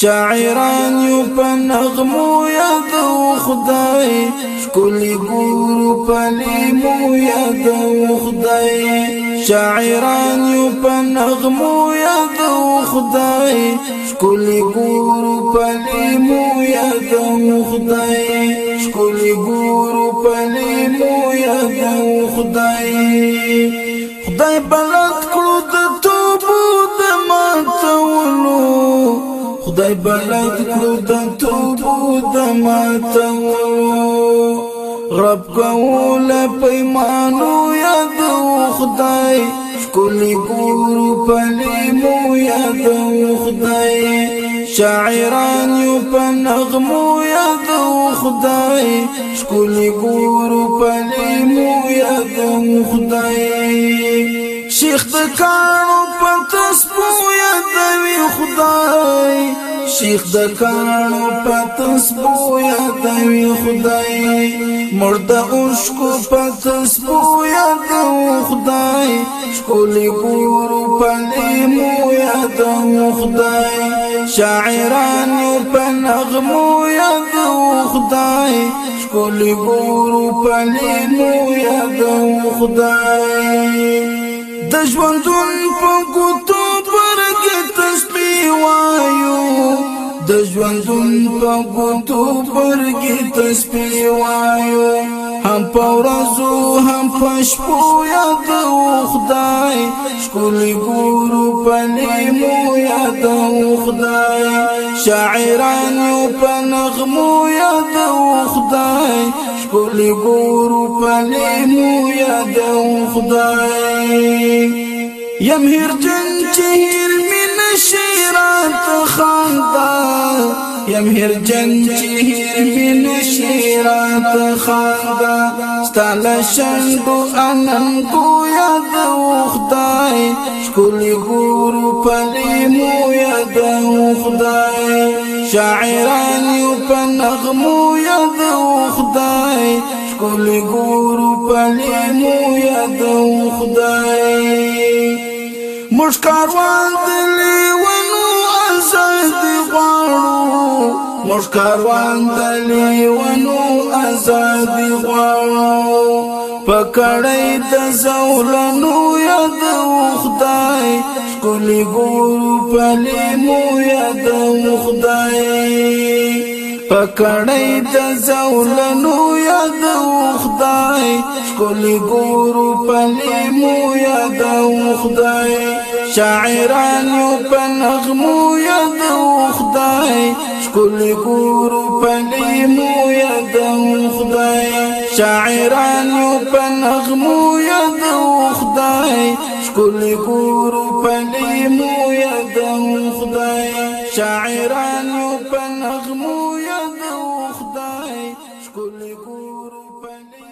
شاعران یو په نغمو یادو خدای شکلی ګورو په لیمو یادو خدای شاعران یو په نغمو یادو خدای شکلی ګورو په لیمو یادو خدای شکلی ګورو په لیمو یادو خدای خدای بلد کړو خدای بلد کړو د توبو د ماتولو. رب کول پیمانو یاد خدای. کلی ګورو پلیمو یاد خدای. شاعران یو په نغمو یاد خدای. کلی ګورو پلیمو یاد خدای. شیخ د کانو پتس شیخ د کانو په تسبو یادوي خدای. مرد اوشکو په تسبو یادوي خدای. ښکلي ګورو په لیمو یادوي خدای. شاعران په نغمو یادوي خدای. ښکلي ګورو په لیمو یادوي خدای. د ژوندون په ګوتو ورګه تسبیح د ژوندون په ګوتو تسبیح وایو. هم په هم په شپو یاد خدای شکولې ګورو په نیمو یاد خدای شاعران یو په نغمو یاد خدای شکولې ګورو په نیمو یاد خدای یم هر جن من شیرات خاندا یم هر جن چهر من شیرات خاندا ستال شنگو انن کو یاد خدای شکلی ګورو پلی مو یاد خدای شاعران یو په نغمو یاد خدای شکلی ګورو پلی مو یاد خدای مش کاروان دلی ونو آزاد غواړو. مش کاروان دلی ونو آزاد غواړو. پکړې د زولنو یاد خدای کلی ګورو پلی مو یاد خدای پکړې د زولنو یاد خدای. کلی ګورو پلی مو یاد خدای. شاعران یو په نغمو یاد خدای. کلی ګورو پلی مو یاد خدای. شاعران یو په نغمو یاد خدای. کلی ګورو پلی مو یاد خدای. شاعران ښکلی کور پنی